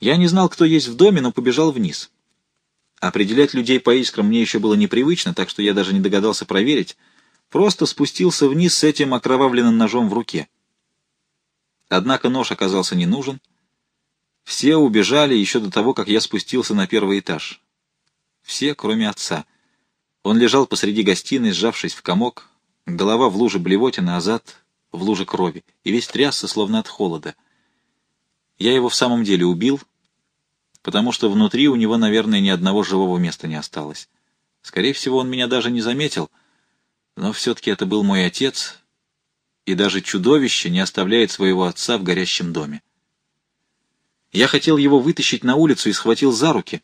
Я не знал, кто есть в доме, но побежал вниз. Определять людей по искрам мне еще было непривычно, так что я даже не догадался проверить. Просто спустился вниз с этим окровавленным ножом в руке. Однако нож оказался не нужен. Все убежали еще до того, как я спустился на первый этаж. Все, кроме отца. Он лежал посреди гостиной, сжавшись в комок, голова в луже блевотины, а зад в луже крови, и весь трясся, словно от холода. Я его в самом деле убил, потому что внутри у него, наверное, ни одного живого места не осталось. Скорее всего, он меня даже не заметил, но все-таки это был мой отец, и даже чудовище не оставляет своего отца в горящем доме. Я хотел его вытащить на улицу и схватил за руки,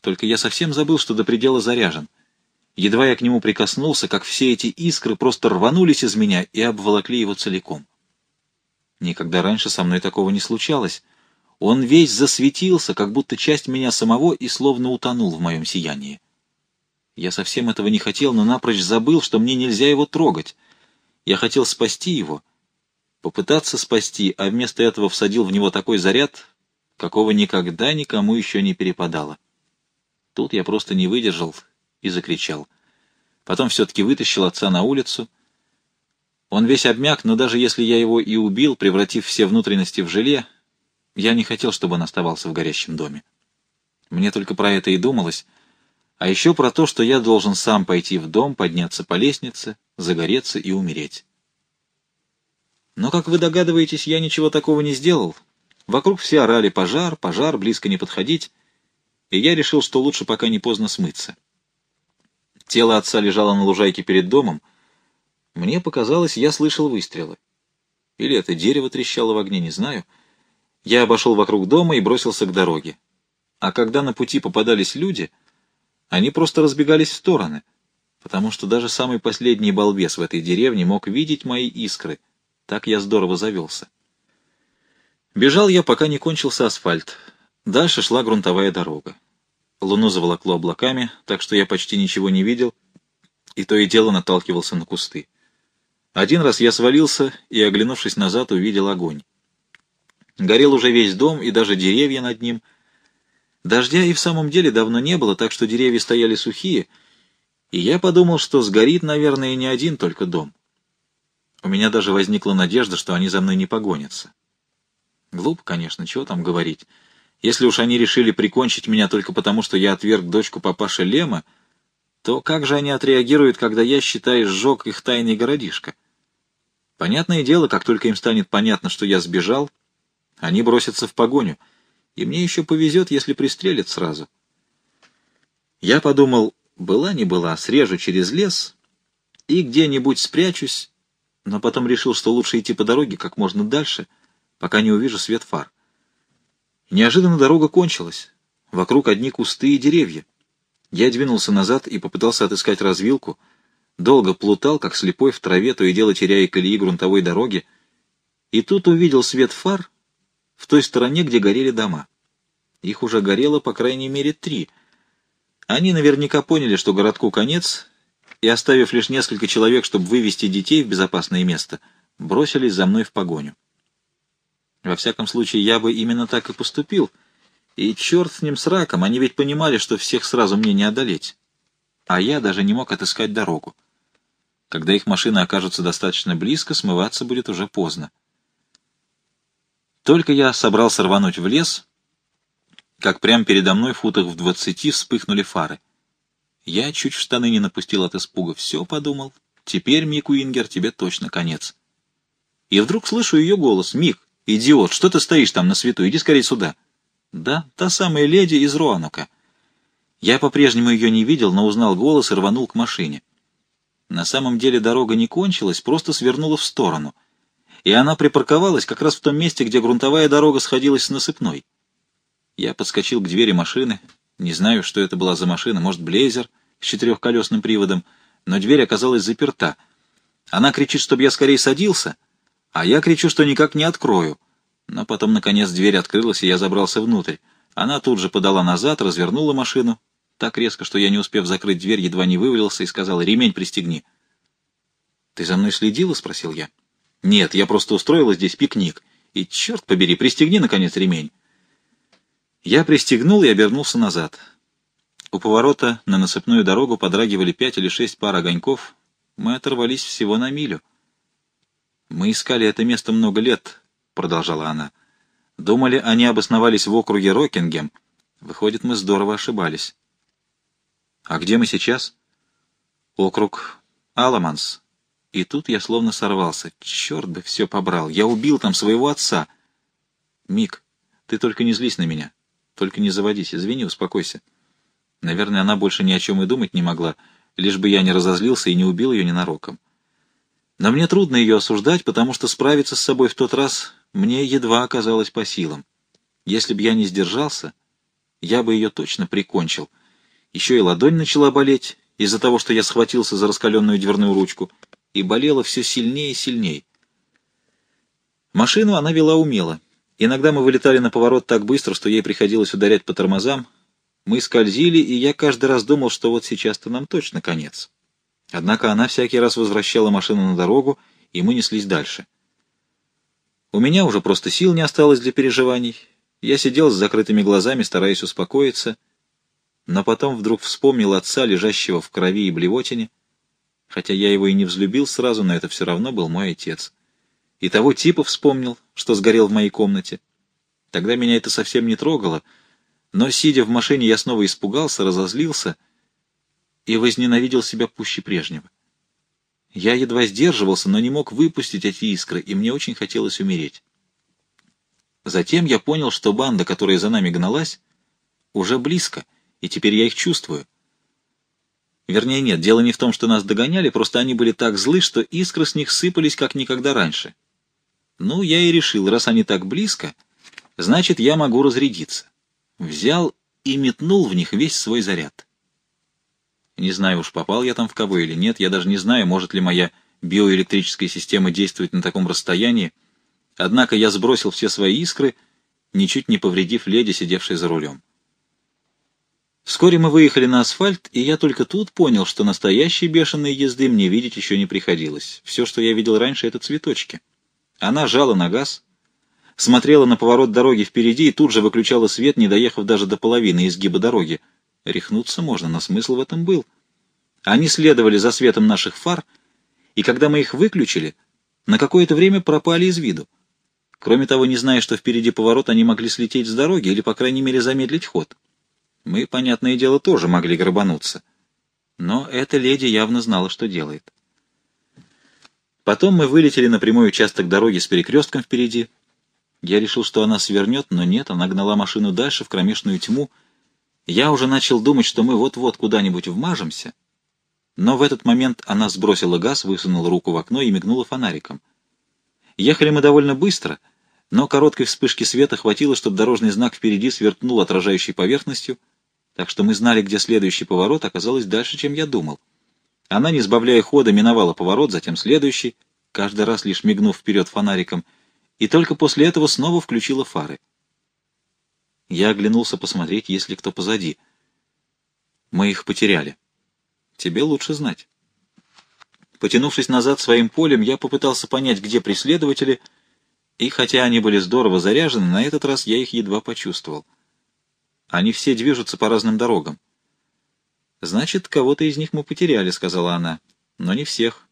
только я совсем забыл, что до предела заряжен. Едва я к нему прикоснулся, как все эти искры просто рванулись из меня и обволокли его целиком. Никогда раньше со мной такого не случалось. Он весь засветился, как будто часть меня самого и словно утонул в моем сиянии. Я совсем этого не хотел, но напрочь забыл, что мне нельзя его трогать. Я хотел спасти его, попытаться спасти, а вместо этого всадил в него такой заряд, какого никогда никому еще не перепадало. Тут я просто не выдержал и закричал. Потом все-таки вытащил отца на улицу. Он весь обмяк, но даже если я его и убил, превратив все внутренности в желе, я не хотел, чтобы он оставался в горящем доме. Мне только про это и думалось, а еще про то, что я должен сам пойти в дом, подняться по лестнице, загореться и умереть. Но, как вы догадываетесь, я ничего такого не сделал. Вокруг все орали «пожар, пожар, близко не подходить», и я решил, что лучше пока не поздно смыться. Тело отца лежало на лужайке перед домом. Мне показалось, я слышал выстрелы. Или это дерево трещало в огне, не знаю — я обошел вокруг дома и бросился к дороге. А когда на пути попадались люди, они просто разбегались в стороны, потому что даже самый последний балбес в этой деревне мог видеть мои искры. Так я здорово завелся. Бежал я, пока не кончился асфальт. Дальше шла грунтовая дорога. Луну заволокло облаками, так что я почти ничего не видел, и то и дело наталкивался на кусты. Один раз я свалился и, оглянувшись назад, увидел огонь. Горел уже весь дом и даже деревья над ним. Дождя и в самом деле давно не было, так что деревья стояли сухие, и я подумал, что сгорит, наверное, не один только дом. У меня даже возникла надежда, что они за мной не погонятся. Глупо, конечно, чего там говорить. Если уж они решили прикончить меня только потому, что я отверг дочку папаши Лема, то как же они отреагируют, когда я, считай, сжег их тайный городишко? Понятное дело, как только им станет понятно, что я сбежал, они бросятся в погоню, и мне еще повезет, если пристрелят сразу. Я подумал, была не была, срежу через лес и где-нибудь спрячусь, но потом решил, что лучше идти по дороге как можно дальше, пока не увижу свет фар. Неожиданно дорога кончилась. Вокруг одни кусты и деревья. Я двинулся назад и попытался отыскать развилку. Долго плутал, как слепой в траве, то и дело теряя колеи грунтовой дороги. И тут увидел свет фар в той стороне, где горели дома. Их уже горело, по крайней мере, три. Они наверняка поняли, что городку конец, и, оставив лишь несколько человек, чтобы вывести детей в безопасное место, бросились за мной в погоню. Во всяком случае, я бы именно так и поступил. И черт с ним с раком, они ведь понимали, что всех сразу мне не одолеть. А я даже не мог отыскать дорогу. Когда их машины окажутся достаточно близко, смываться будет уже поздно. Только я собрался рвануть в лес, как прямо передо мной футах в двадцати вспыхнули фары. Я чуть в штаны не напустил от испуга. Все подумал. Теперь, Мик Уингер, тебе точно конец. И вдруг слышу ее голос. «Мик, идиот, что ты стоишь там на свету? Иди скорее сюда». «Да, та самая леди из Руанука». Я по-прежнему ее не видел, но узнал голос и рванул к машине. На самом деле дорога не кончилась, просто свернула в сторону — и она припарковалась как раз в том месте, где грунтовая дорога сходилась с насыпной. Я подскочил к двери машины. Не знаю, что это была за машина, может, блейзер с четырехколесным приводом, но дверь оказалась заперта. Она кричит, чтобы я скорее садился, а я кричу, что никак не открою. Но потом, наконец, дверь открылась, и я забрался внутрь. Она тут же подала назад, развернула машину, так резко, что я, не успев закрыть дверь, едва не вывалился и сказал «Ремень пристегни». «Ты за мной следила?» — спросил я. Нет, я просто устроила здесь пикник. И, черт побери, пристегни, наконец, ремень. Я пристегнул и обернулся назад. У поворота на насыпную дорогу подрагивали пять или шесть пар огоньков. Мы оторвались всего на милю. «Мы искали это место много лет», — продолжала она. «Думали, они обосновались в округе Рокингем. Выходит, мы здорово ошибались». «А где мы сейчас?» «Округ Аламанс». И тут я словно сорвался. Черт бы все побрал. Я убил там своего отца. Мик, ты только не злись на меня. Только не заводись. Извини, успокойся. Наверное, она больше ни о чем и думать не могла, лишь бы я не разозлился и не убил ее ненароком. Но мне трудно ее осуждать, потому что справиться с собой в тот раз мне едва оказалось по силам. Если бы я не сдержался, я бы ее точно прикончил. Еще и ладонь начала болеть из-за того, что я схватился за раскаленную дверную ручку, и болела все сильнее и сильнее. Машину она вела умело. Иногда мы вылетали на поворот так быстро, что ей приходилось ударять по тормозам, мы скользили, и я каждый раз думал, что вот сейчас-то нам точно конец. Однако она всякий раз возвращала машину на дорогу, и мы неслись дальше. У меня уже просто сил не осталось для переживаний. Я сидел с закрытыми глазами, стараясь успокоиться, но потом вдруг вспомнил отца, лежащего в крови и блевотине, хотя я его и не взлюбил сразу, но это все равно был мой отец. И того типа вспомнил, что сгорел в моей комнате. Тогда меня это совсем не трогало — но, сидя в машине, я снова испугался, разозлился и возненавидел себя пуще прежнего. Я едва сдерживался, но не мог выпустить эти искры, и мне очень хотелось умереть. Затем я понял, что банда, которая за нами гналась, уже близко, и теперь я их чувствую. Вернее, нет, дело не в том, что нас догоняли, просто они были так злы, что искры с них сыпались, как никогда раньше. Ну, я и решил, раз они так близко, значит, я могу разрядиться взял и метнул в них весь свой заряд. Не знаю уж, попал я там в кого или нет, я даже не знаю, может ли моя биоэлектрическая система действовать на таком расстоянии, однако я сбросил все свои искры, ничуть не повредив леди, сидевшей за рулем. Вскоре мы выехали на асфальт, и я только тут понял, что настоящей бешеной езды мне видеть еще не приходилось. Все, что я видел раньше, — это цветочки. Она жала на газ, смотрела на поворот дороги впереди и тут же выключала свет, не доехав даже до половины изгиба дороги. Рехнуться можно, но смысл в этом был. Они следовали за светом наших фар, и когда мы их выключили, на какое-то время пропали из виду. Кроме того, не зная, что впереди поворот, они могли слететь с дороги или, по крайней мере, замедлить ход. Мы, понятное дело, тоже могли грабануться. Но эта леди явно знала, что делает. Потом мы вылетели на прямой участок дороги с перекрестком впереди — я решил, что она свернет, но нет, она гнала машину дальше, в кромешную тьму. Я уже начал думать, что мы вот-вот куда-нибудь вмажемся. Но в этот момент она сбросила газ, высунула руку в окно и мигнула фонариком. Ехали мы довольно быстро, но короткой вспышки света хватило, чтобы дорожный знак впереди сверкнул отражающей поверхностью, так что мы знали, где следующий поворот оказалось дальше, чем я думал. Она, не сбавляя хода, миновала поворот, затем следующий, каждый раз лишь мигнув вперед фонариком — и только после этого снова включила фары. Я оглянулся посмотреть, есть ли кто позади. Мы их потеряли. Тебе лучше знать. Потянувшись назад своим полем, я попытался понять, где преследователи, и хотя они были здорово заряжены, на этот раз я их едва почувствовал. Они все движутся по разным дорогам. «Значит, кого-то из них мы потеряли», — сказала она. «Но не всех.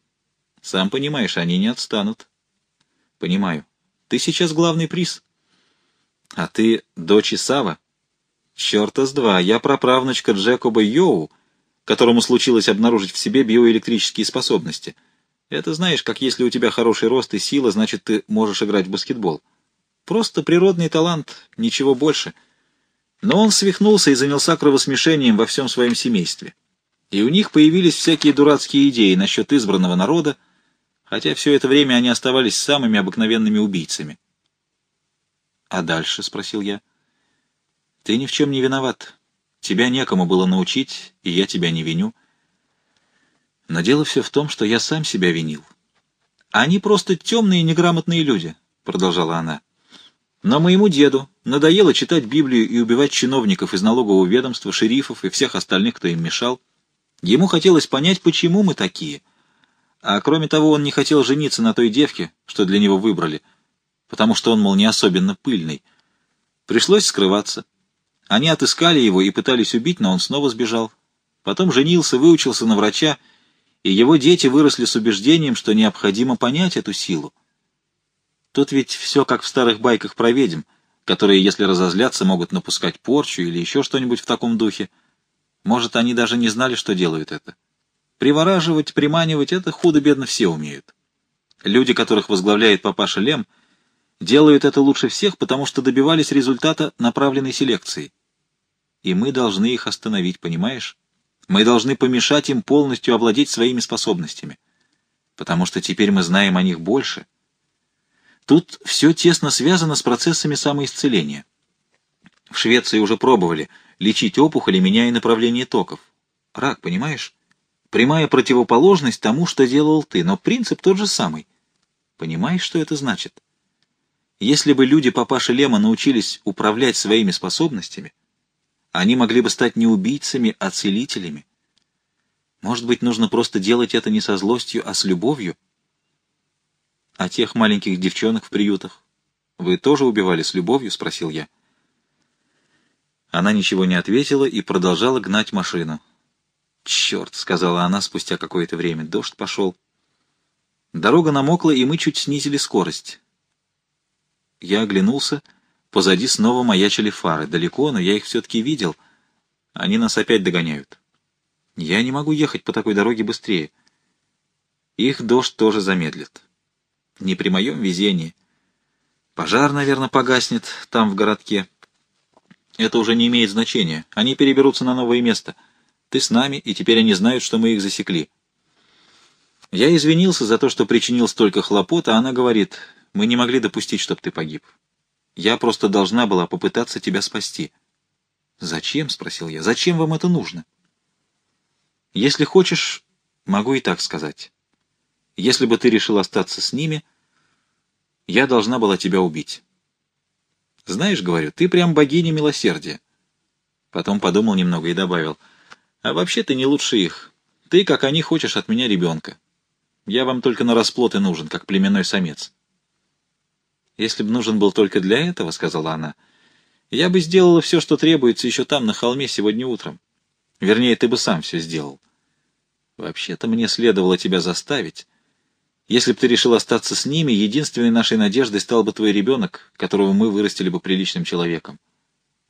Сам понимаешь, они не отстанут». «Понимаю. Ты сейчас главный приз. А ты дочь Исава? Черта с два, я праправнучка Джекоба Йоу, которому случилось обнаружить в себе биоэлектрические способности. Это знаешь, как если у тебя хороший рост и сила, значит, ты можешь играть в баскетбол. Просто природный талант, ничего больше. Но он свихнулся и занялся кровосмешением во всем своем семействе. И у них появились всякие дурацкие идеи насчет избранного народа, хотя все это время они оставались самыми обыкновенными убийцами. «А дальше?» — спросил я. «Ты ни в чем не виноват. Тебя некому было научить, и я тебя не виню. Но дело все в том, что я сам себя винил. Они просто темные неграмотные люди», — продолжала она. «Но моему деду надоело читать Библию и убивать чиновников из налогового ведомства, шерифов и всех остальных, кто им мешал. Ему хотелось понять, почему мы такие» А кроме того, он не хотел жениться на той девке, что для него выбрали, потому что он, мол, не особенно пыльный. Пришлось скрываться. Они отыскали его и пытались убить, но он снова сбежал. Потом женился, выучился на врача, и его дети выросли с убеждением, что необходимо понять эту силу. Тут ведь все как в старых байках про ведьм, которые, если разозлятся, могут напускать порчу или еще что-нибудь в таком духе. Может, они даже не знали, что делают это. Привораживать, приманивать — это худо-бедно все умеют. Люди, которых возглавляет папаша Лем, делают это лучше всех, потому что добивались результата направленной селекции. И мы должны их остановить, понимаешь? Мы должны помешать им полностью овладеть своими способностями, потому что теперь мы знаем о них больше. Тут все тесно связано с процессами самоисцеления. В Швеции уже пробовали лечить опухоли, меняя направление токов. Рак, понимаешь? Прямая противоположность тому, что делал ты, но принцип тот же самый. Понимаешь, что это значит? Если бы люди папаши Лема научились управлять своими способностями, они могли бы стать не убийцами, а целителями. Может быть, нужно просто делать это не со злостью, а с любовью? А тех маленьких девчонок в приютах? Вы тоже убивали с любовью? — спросил я. Она ничего не ответила и продолжала гнать машину. «Черт!» — сказала она спустя какое-то время. Дождь пошел. Дорога намокла, и мы чуть снизили скорость. Я оглянулся — Позади снова маячили фары. Далеко, но я их все-таки видел. Они нас опять догоняют. Я не могу ехать по такой дороге быстрее. Их дождь тоже замедлит. Не при моем везении. Пожар, наверное, погаснет там, в городке. Это уже не имеет значения. Они переберутся на новое место. Ты с нами, и теперь они знают, что мы их засекли. Я извинился за то, что причинил столько хлопот, а она говорит, мы не могли допустить, чтобы ты погиб. Я просто должна была попытаться тебя спасти. «Зачем?» — спросил я. «Зачем вам это нужно?» «Если хочешь, могу и так сказать. Если бы ты решил остаться с ними, я должна была тебя убить. Знаешь, говорю, ты прям богиня милосердия». Потом подумал немного и добавил. «А вообще ты не лучше их. Ты, как они, хочешь от меня ребенка. Я вам только на расплоты нужен, как племенной самец». «Если бы нужен был только для этого, — сказала она, — я бы сделала все, что требуется еще там, на холме, сегодня утром. Вернее, ты бы сам все сделал. Вообще-то мне следовало тебя заставить. Если бы ты решил остаться с ними, единственной нашей надеждой стал бы твой ребенок, которого мы вырастили бы приличным человеком.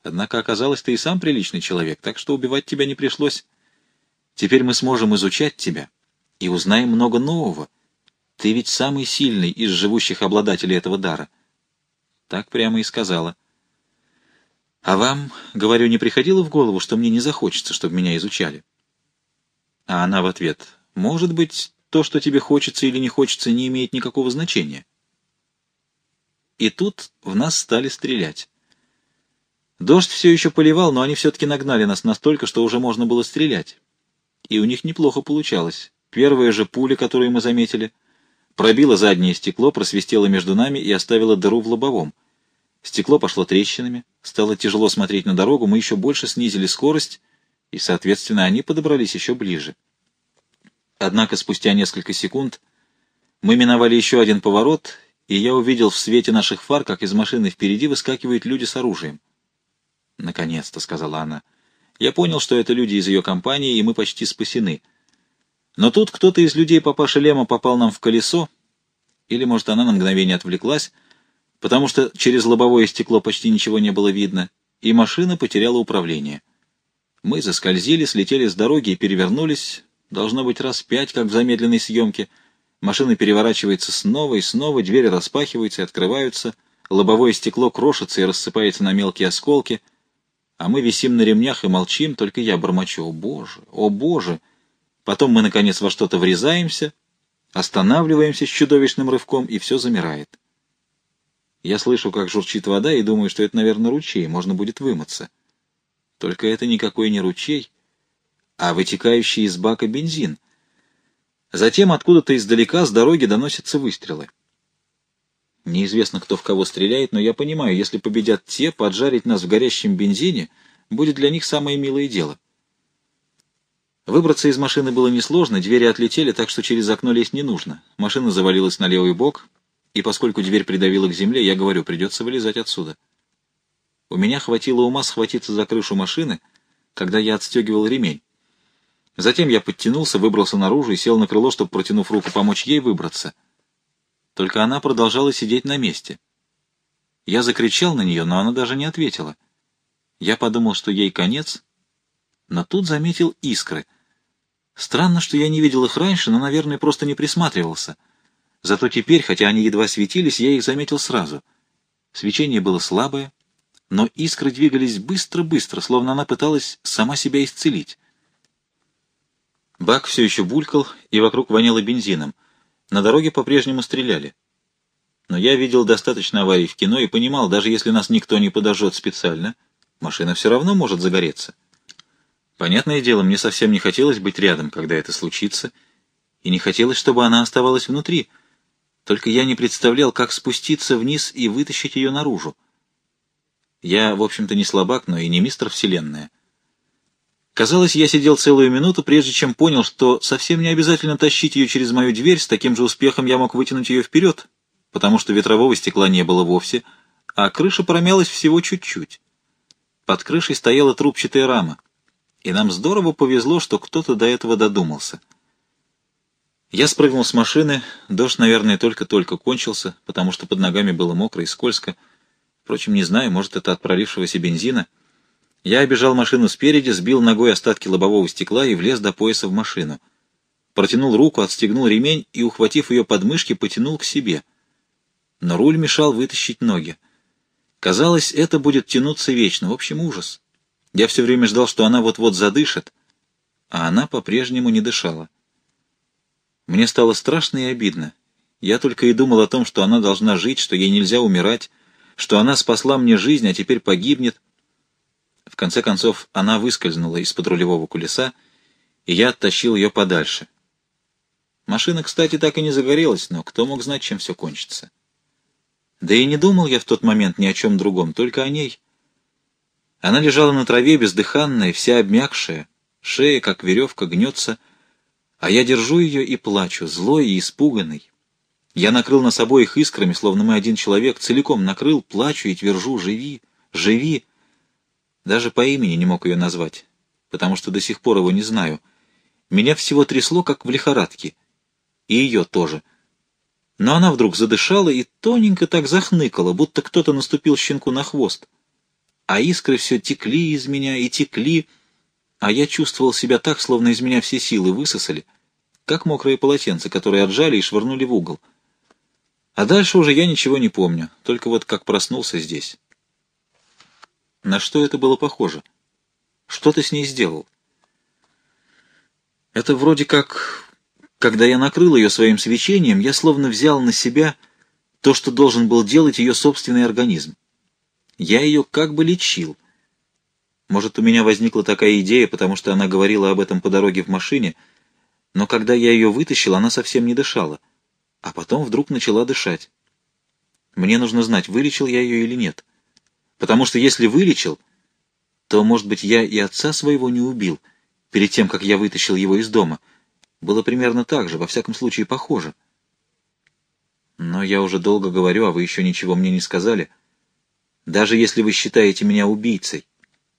Однако оказалось, ты и сам приличный человек, так что убивать тебя не пришлось. Теперь мы сможем изучать тебя и узнаем много нового. Ты ведь самый сильный из живущих обладателей этого дара. Так прямо и сказала. А вам, говорю, не приходило в голову, что мне не захочется, чтобы меня изучали? А она в ответ. Может быть, то, что тебе хочется или не хочется, не имеет никакого значения. И тут в нас стали стрелять. Дождь все еще поливал, но они все-таки нагнали нас настолько, что уже можно было стрелять. И у них неплохо получалось. Первая же пуля, которую мы заметили — пробила заднее стекло, просвистела между нами и оставила дыру в лобовом. Стекло пошло трещинами, стало тяжело смотреть на дорогу, мы еще больше снизили скорость, и, соответственно, они подобрались еще ближе. Однако спустя несколько секунд мы миновали еще один поворот, и я увидел в свете наших фар, как из машины впереди выскакивают люди с оружием. «Наконец-то», — сказала она. «Я понял, что это люди из ее компании, и мы почти спасены». Но тут кто-то из людей папаши Лема попал нам в колесо, или, может, она на мгновение отвлеклась, потому что через лобовое стекло почти ничего не было видно, и машина потеряла управление. Мы заскользили, слетели с дороги и перевернулись, должно быть раз пять, как в замедленной съемке. Машина переворачивается снова и снова, двери распахиваются и открываются, лобовое стекло крошится и рассыпается на мелкие осколки, а мы висим на ремнях и молчим, только я бормочу «О, Боже! О, Боже!» Потом мы, наконец, во что-то врезаемся, останавливаемся с чудовищным рывком, и все замирает. Я слышу, как журчит вода, и думаю, что это, наверное, ручей, можно будет вымыться. Только это никакой не ручей, а вытекающий из бака бензин. Затем откуда-то издалека с дороги доносятся выстрелы. Неизвестно, кто в кого стреляет, но я понимаю, если победят те, поджарить нас в горящем бензине будет для них самое милое дело. Выбраться из машины было несложно, двери отлетели, так что через окно лезть не нужно. Машина завалилась на левый бок, и поскольку дверь придавила к земле, я говорю, придется вылезать отсюда. У меня хватило ума схватиться за крышу машины, когда я отстегивал ремень. Затем я подтянулся, выбрался наружу и сел на крыло, чтобы, протянув руку, помочь ей выбраться. Только она продолжала сидеть на месте. Я закричал на нее, но она даже не ответила. Я подумал, что ей конец, но тут заметил искры. Странно, что я не видел их раньше, но, наверное, просто не присматривался. Зато теперь, хотя они едва светились, я их заметил сразу. Свечение было слабое, но искры двигались быстро-быстро, словно она пыталась сама себя исцелить. Бак все еще булькал, и вокруг воняло бензином. На дороге по-прежнему стреляли. Но я видел достаточно аварий в кино и понимал, даже если нас никто не подожжет специально, машина все равно может загореться. Понятное дело, мне совсем не хотелось быть рядом, когда это случится, и не хотелось, чтобы она оставалась внутри. Только я не представлял, как спуститься вниз и вытащить ее наружу. Я, в общем-то, не слабак, но и не мистер Вселенная. Казалось, я сидел целую минуту, прежде чем понял, что совсем не обязательно тащить ее через мою дверь, с таким же успехом я мог вытянуть ее вперед, потому что ветрового стекла не было вовсе, а крыша промялась всего чуть-чуть. Под крышей стояла трубчатая рама, и нам здорово повезло, что кто-то до этого додумался. Я спрыгнул с машины, дождь, наверное, только-только кончился, потому что под ногами было мокро и скользко. Впрочем, не знаю, может, это от пролившегося бензина — я обежал машину спереди, сбил ногой остатки лобового стекла и влез до пояса в машину. Протянул руку, отстегнул ремень и, ухватив ее под мышки, потянул к себе. Но руль мешал вытащить ноги. Казалось, это будет тянуться вечно. В общем, ужас. Я все время ждал, что она вот-вот задышит, а она по-прежнему не дышала. Мне стало страшно и обидно. Я только и думал о том, что она должна жить, что ей нельзя умирать, что она спасла мне жизнь, а теперь погибнет, в конце концов, она выскользнула из-под рулевого колеса, и я оттащил ее подальше. Машина, кстати, так и не загорелась, но кто мог знать, чем все кончится? Да и не думал я в тот момент ни о чем другом, только о ней. Она лежала на траве, бездыханная, вся обмякшая, шея, как веревка, гнется, а я держу ее и плачу, злой и испуганный. Я накрыл нас обоих искрами, словно мы один человек, целиком накрыл, плачу и твержу «Живи! Живи!» Даже по имени не мог ее назвать, потому что до сих пор его не знаю. Меня всего трясло, как в лихорадке. И ее тоже. Но она вдруг задышала и тоненько так захныкала, будто кто-то наступил щенку на хвост. А искры все текли из меня и текли, а я чувствовал себя так, словно из меня все силы высосали, как мокрое полотенце, которое отжали и швырнули в угол. А дальше уже я ничего не помню, только вот как проснулся здесь. На что это было похоже? Что ты с ней сделал? Это вроде как... Когда я накрыл ее своим свечением, я словно взял на себя то, что должен был делать ее собственный организм. Я ее как бы лечил. Может, у меня возникла такая идея, потому что она говорила об этом по дороге в машине, но когда я ее вытащил, она совсем не дышала, а потом вдруг начала дышать. Мне нужно знать, вылечил я ее или нет. Потому что если вылечил, то, может быть, я и отца своего не убил, перед тем, как я вытащил его из дома. Было примерно так же, во всяком случае, похоже. Но я уже долго говорю, а вы еще ничего мне не сказали. Даже если вы считаете меня убийцей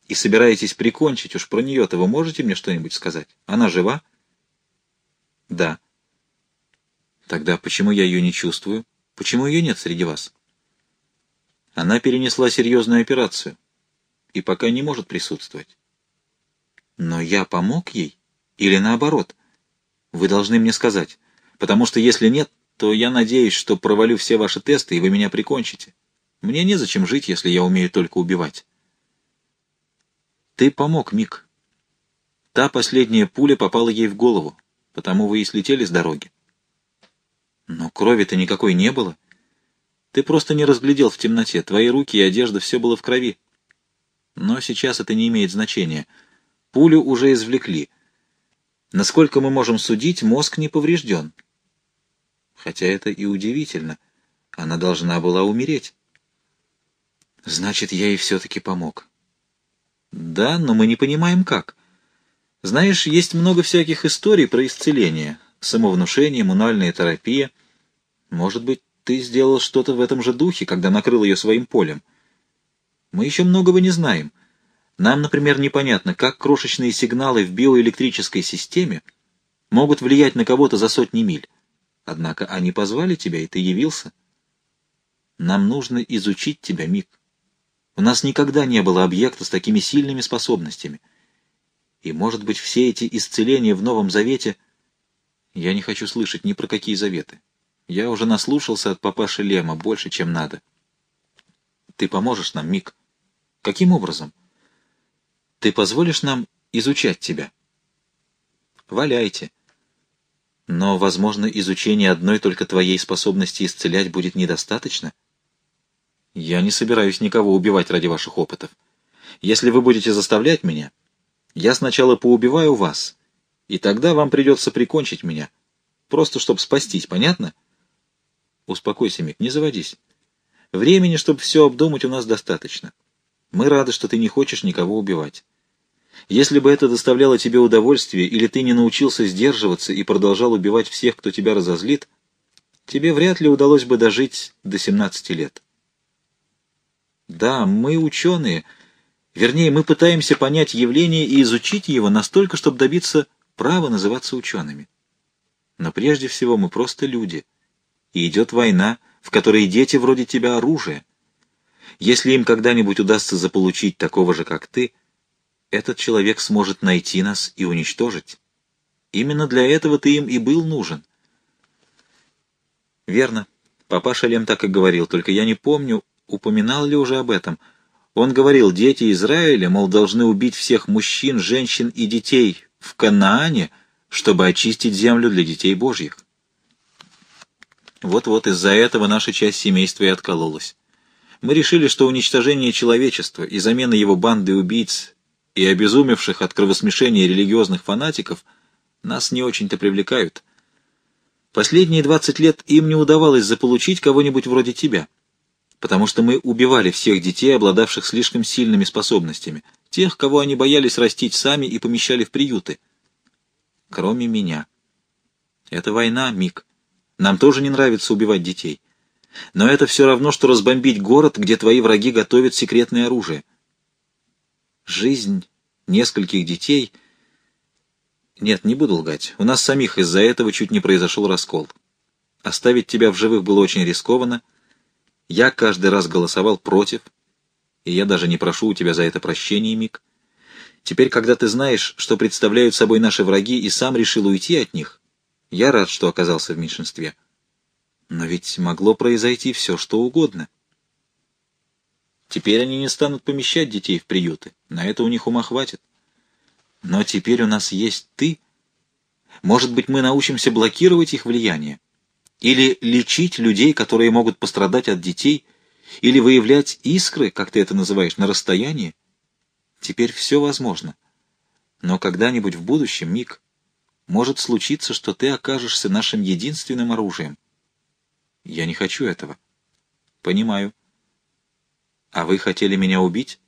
и собираетесь прикончить, уж про нее-то вы можете мне что-нибудь сказать? Она жива? Да. Тогда почему я ее не чувствую? Почему ее нет среди вас? Она перенесла серьезную операцию и пока не может присутствовать. Но я помог ей? Или наоборот? Вы должны мне сказать, потому что если нет, то я надеюсь, что провалю все ваши тесты, и вы меня прикончите. Мне незачем жить, если я умею только убивать. Ты помог, Мик. Та последняя пуля попала ей в голову, потому вы и слетели с дороги. Но крови-то никакой не было. Ты просто не разглядел в темноте. Твои руки и одежда — все было в крови. Но сейчас это не имеет значения. Пулю уже извлекли. Насколько мы можем судить, мозг не поврежден. Хотя это и удивительно. Она должна была умереть. Значит, я ей все-таки помог. Да, но мы не понимаем, как. Знаешь, есть много всяких историй про исцеление. Самовнушение, мунальная терапия. Может быть, ты сделал что-то в этом же духе, когда накрыл ее своим полем. Мы еще многого не знаем. Нам, например, непонятно, как крошечные сигналы в биоэлектрической системе могут влиять на кого-то за сотни миль. Однако они позвали тебя, и ты явился. Нам нужно изучить тебя, Мик. У нас никогда не было объекта с такими сильными способностями. И, может быть, все эти исцеления в Новом Завете... Я не хочу слышать ни про какие заветы. Я уже наслушался от папаши Лема больше, чем надо. Ты поможешь нам, Мик? Каким образом? Ты позволишь нам изучать тебя? Валяйте. Но, возможно, изучение одной только твоей способности исцелять будет недостаточно? Я не собираюсь никого убивать ради ваших опытов. Если вы будете заставлять меня, я сначала поубиваю вас, и тогда вам придется прикончить меня. Просто чтобы спастись, понятно? Успокойся, Мик, не заводись. Времени, чтобы все обдумать, у нас достаточно. Мы рады, что ты не хочешь никого убивать. Если бы это доставляло тебе удовольствие, или ты не научился сдерживаться и продолжал убивать всех, кто тебя разозлит, тебе вряд ли удалось бы дожить до 17 лет. Да, мы ученые, вернее, мы пытаемся понять явление и изучить его настолько, чтобы добиться права называться учеными. Но прежде всего мы просто люди, и идет война, в которой дети вроде тебя оружие. Если им когда-нибудь удастся заполучить такого же, как ты, этот человек сможет найти нас и уничтожить. Именно для этого ты им и был нужен. Верно. Папаша Лем так и говорил, только я не помню, упоминал ли уже об этом. Он говорил, дети Израиля, мол, должны убить всех мужчин, женщин и детей в Канаане, чтобы очистить землю для детей Божьих. Вот-вот из-за этого наша часть семейства и откололась. Мы решили, что уничтожение человечества и замена его банды убийц и обезумевших от кровосмешения религиозных фанатиков нас не очень-то привлекают. Последние двадцать лет им не удавалось заполучить кого-нибудь вроде тебя — потому что мы убивали всех детей, обладавших слишком сильными способностями, тех, кого они боялись растить сами и помещали в приюты. Кроме меня. Это война, Мик. Нам тоже не нравится убивать детей. Но это все равно, что разбомбить город, где твои враги готовят секретное оружие. Жизнь нескольких детей... Нет, не буду лгать. У нас самих из-за этого чуть не произошел раскол. Оставить тебя в живых было очень рискованно, я каждый раз голосовал против, и я даже не прошу у тебя за это прощения, Мик. Теперь, когда ты знаешь, что представляют собой наши враги, и сам решил уйти от них, я рад, что оказался в меньшинстве. Но ведь могло произойти все, что угодно. Теперь они не станут помещать детей в приюты. На это у них ума хватит. Но теперь у нас есть ты. Может быть, мы научимся блокировать их влияние. Или лечить людей, которые могут пострадать от детей, или выявлять искры, как ты это называешь, на расстоянии. Теперь все возможно. Но когда-нибудь в будущем, Мик, может случиться, что ты окажешься нашим единственным оружием. Я не хочу этого. Понимаю. А вы хотели меня убить?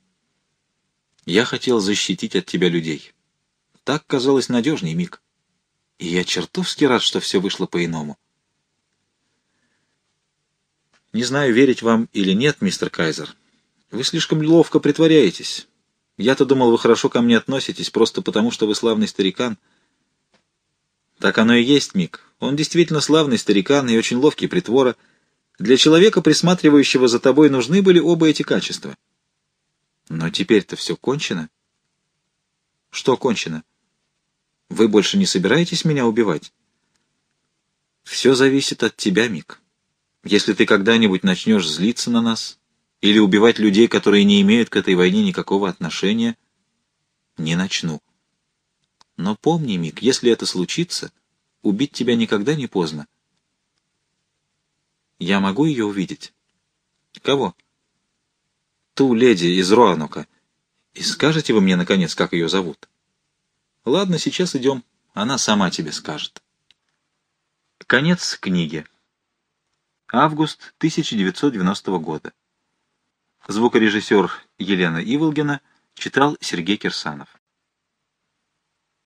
Я хотел защитить от тебя людей. Так казалось надежней, Мик. И я чертовски рад, что все вышло по-иному. Не знаю, верить вам или нет, мистер Кайзер. Вы слишком ловко притворяетесь. Я-то думал, вы хорошо ко мне относитесь, просто потому, что вы славный старикан. Так оно и есть, Мик. Он действительно славный старикан и очень ловкий притвора. Для человека, присматривающего за тобой, нужны были оба эти качества. Но теперь-то все кончено. Что кончено? Вы больше не собираетесь меня убивать? Все зависит от тебя, Мик. Если ты когда-нибудь начнешь злиться на нас или убивать людей, которые не имеют к этой войне никакого отношения, не начну. Но помни, Мик, если это случится, убить тебя никогда не поздно. Я могу ее увидеть? Кого? Ту леди из Роанука. И скажете вы мне, наконец, как ее зовут? Ладно, сейчас идем. Она сама тебе скажет. Конец книги. Август 1990 года. Звукорежиссер Елена Иволгина читал Сергей Кирсанов.